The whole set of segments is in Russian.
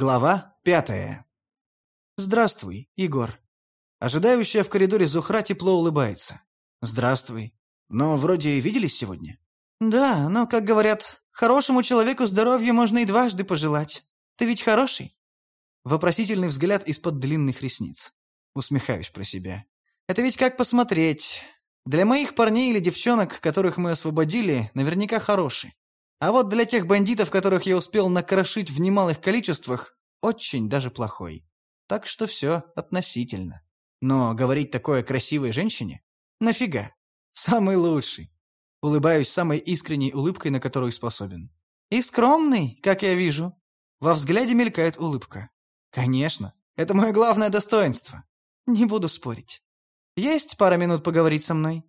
Глава пятая. «Здравствуй, Егор». Ожидающая в коридоре Зухра тепло улыбается. «Здравствуй. Но вроде виделись сегодня?» «Да, но, как говорят, хорошему человеку здоровья можно и дважды пожелать. Ты ведь хороший?» Вопросительный взгляд из-под длинных ресниц. Усмехаюсь про себя. «Это ведь как посмотреть. Для моих парней или девчонок, которых мы освободили, наверняка хороший. А вот для тех бандитов, которых я успел накрошить в немалых количествах, очень даже плохой. Так что все относительно. Но говорить такое красивой женщине? Нафига? Самый лучший. Улыбаюсь самой искренней улыбкой, на которую способен. И скромный, как я вижу. Во взгляде мелькает улыбка. Конечно, это мое главное достоинство. Не буду спорить. Есть пара минут поговорить со мной?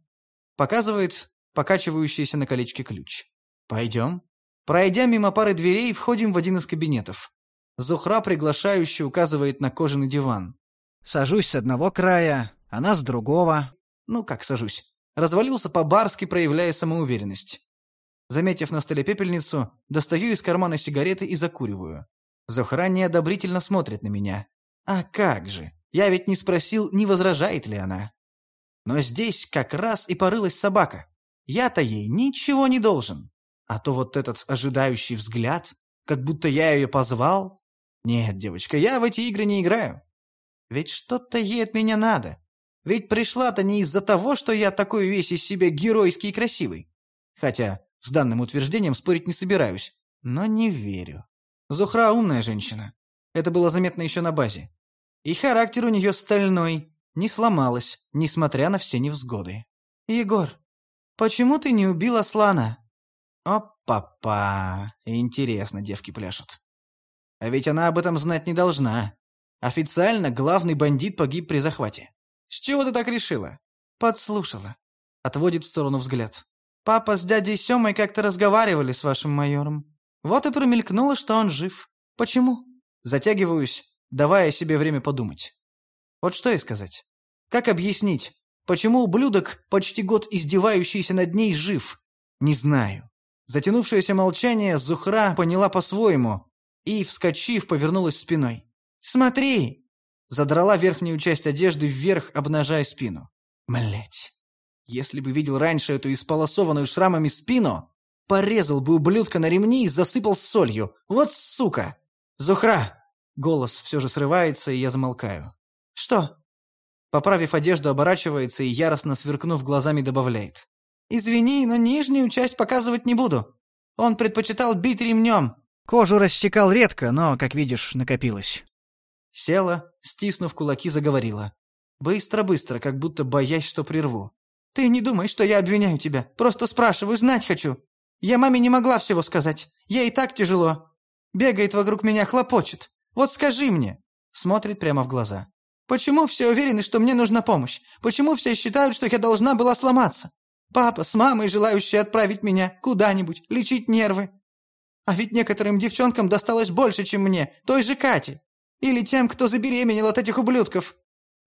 Показывает покачивающийся на колечке ключ. Пойдем. Пройдя мимо пары дверей, входим в один из кабинетов. Зухра приглашающе указывает на кожаный диван. Сажусь с одного края, она с другого. Ну, как сажусь. Развалился по-барски, проявляя самоуверенность. Заметив на столе пепельницу, достаю из кармана сигареты и закуриваю. Зухра неодобрительно смотрит на меня. А как же? Я ведь не спросил, не возражает ли она. Но здесь как раз и порылась собака. Я-то ей ничего не должен. А то вот этот ожидающий взгляд, как будто я ее позвал. Нет, девочка, я в эти игры не играю. Ведь что-то ей от меня надо. Ведь пришла-то не из-за того, что я такой весь из себя геройский и красивый. Хотя с данным утверждением спорить не собираюсь, но не верю. Зухра умная женщина. Это было заметно еще на базе. И характер у нее стальной, не сломалась, несмотря на все невзгоды. «Егор, почему ты не убил Аслана?» Опа-па, интересно девки пляшут. А ведь она об этом знать не должна. Официально главный бандит погиб при захвате. С чего ты так решила? Подслушала. Отводит в сторону взгляд. Папа с дядей Семой как-то разговаривали с вашим майором. Вот и промелькнуло, что он жив. Почему? Затягиваюсь, давая себе время подумать. Вот что ей сказать? Как объяснить, почему ублюдок, почти год издевающийся над ней, жив? Не знаю. Затянувшееся молчание Зухра поняла по-своему и, вскочив, повернулась спиной. «Смотри!» Задрала верхнюю часть одежды вверх, обнажая спину. Млять. Если бы видел раньше эту исполосованную шрамами спину, порезал бы ублюдка на ремни и засыпал солью. Вот сука! Зухра! Голос все же срывается, и я замолкаю. «Что?» Поправив одежду, оборачивается и, яростно сверкнув глазами, добавляет. «Извини, но нижнюю часть показывать не буду. Он предпочитал бить ремнем». Кожу рассекал редко, но, как видишь, накопилось. Села, стиснув кулаки, заговорила. Быстро-быстро, как будто боясь, что прерву. «Ты не думай, что я обвиняю тебя. Просто спрашиваю, знать хочу. Я маме не могла всего сказать. Ей и так тяжело. Бегает вокруг меня, хлопочет. Вот скажи мне». Смотрит прямо в глаза. «Почему все уверены, что мне нужна помощь? Почему все считают, что я должна была сломаться? Папа с мамой, желающие отправить меня куда-нибудь, лечить нервы. А ведь некоторым девчонкам досталось больше, чем мне, той же Кате. Или тем, кто забеременел от этих ублюдков.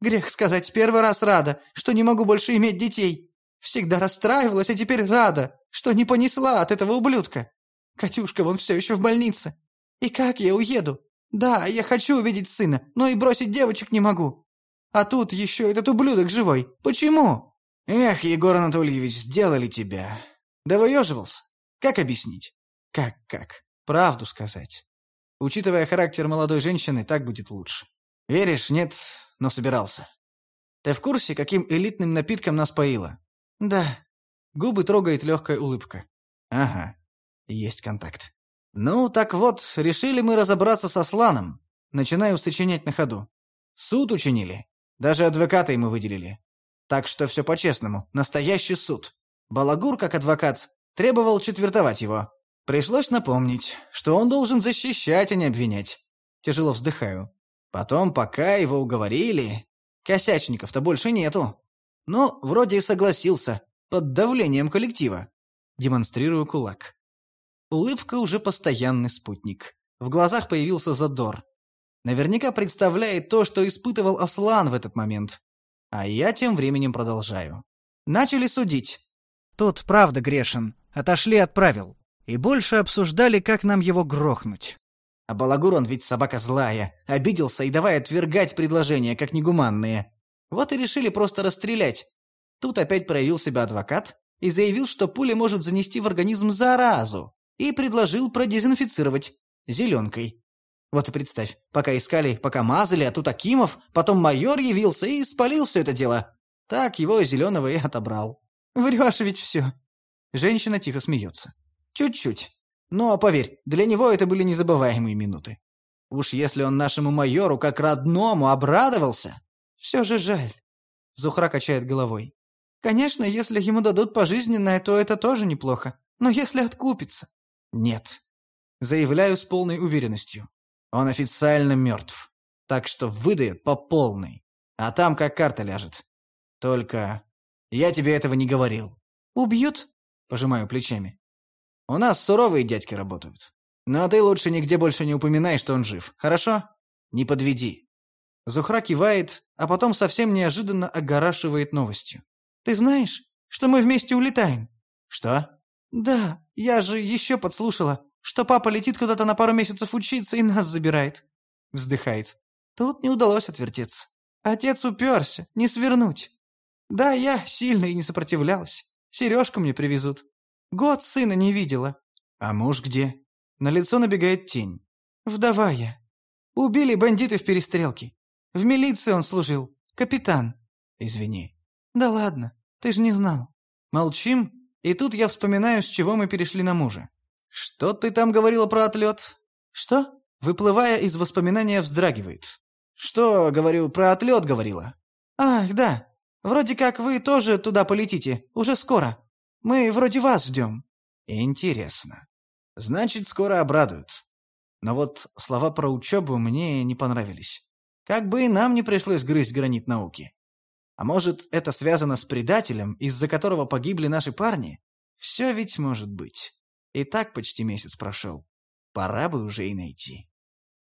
Грех сказать, первый раз рада, что не могу больше иметь детей. Всегда расстраивалась, а теперь рада, что не понесла от этого ублюдка. Катюшка вон все еще в больнице. И как я уеду? Да, я хочу увидеть сына, но и бросить девочек не могу. А тут еще этот ублюдок живой. Почему? Эх, Егор Анатольевич, сделали тебя. Да выеживался. Как объяснить? Как-как? Правду сказать. Учитывая характер молодой женщины, так будет лучше. Веришь? Нет, но собирался. Ты в курсе, каким элитным напитком нас поила? Да. Губы трогает легкая улыбка. Ага, есть контакт. Ну, так вот, решили мы разобраться со Сланом. Начинаю сочинять на ходу. Суд учинили. Даже адвоката ему выделили. Так что все по-честному. Настоящий суд. Балагур, как адвокат, требовал четвертовать его. Пришлось напомнить, что он должен защищать, а не обвинять. Тяжело вздыхаю. Потом, пока его уговорили... Косячников-то больше нету. Но вроде и согласился. Под давлением коллектива. Демонстрирую кулак. Улыбка уже постоянный спутник. В глазах появился задор. Наверняка представляет то, что испытывал Аслан в этот момент. А я тем временем продолжаю. Начали судить. Тут правда грешен. Отошли от правил. И больше обсуждали, как нам его грохнуть. А Балагур он ведь собака злая, обиделся и давай отвергать предложения, как негуманные. Вот и решили просто расстрелять. Тут опять проявил себя адвокат и заявил, что пуля может занести в организм заразу, и предложил продезинфицировать зеленкой. Вот и представь, пока искали, пока мазали, а тут Акимов, потом майор явился и спалил все это дело. Так его зеленого и отобрал. Врешь ведь все. Женщина тихо смеется. Чуть-чуть. Но, поверь, для него это были незабываемые минуты. Уж если он нашему майору как родному обрадовался... Все же жаль. Зухра качает головой. Конечно, если ему дадут пожизненное, то это тоже неплохо. Но если откупится... Нет. Заявляю с полной уверенностью. Он официально мертв. Так что выдает по полной. А там как карта ляжет. Только... Я тебе этого не говорил. Убьют? Пожимаю плечами. У нас суровые дядьки работают. Но ты лучше нигде больше не упоминай, что он жив. Хорошо? Не подведи. Зухра кивает, а потом совсем неожиданно огорашивает новостью. Ты знаешь, что мы вместе улетаем? Что? Да, я же еще подслушала, что папа летит куда-то на пару месяцев учиться и нас забирает. Вздыхает. Тут не удалось отвертеться. Отец уперся, не свернуть. Да, я сильно и не сопротивлялась. Сережку мне привезут. Год сына не видела. А муж где? На лицо набегает тень. Вдова я. Убили бандиты в перестрелке. В милиции он служил. Капитан. Извини. Да ладно, ты же не знал. Молчим, и тут я вспоминаю, с чего мы перешли на мужа. Что ты там говорила про отлет? Что? Выплывая из воспоминания, вздрагивает. Что, говорю, про отлет говорила? Ах, да. Вроде как вы тоже туда полетите, уже скоро. Мы вроде вас ждем». «Интересно. Значит, скоро обрадуют. Но вот слова про учебу мне не понравились. Как бы и нам не пришлось грызть гранит науки. А может, это связано с предателем, из-за которого погибли наши парни? Все ведь может быть. И так почти месяц прошел. Пора бы уже и найти.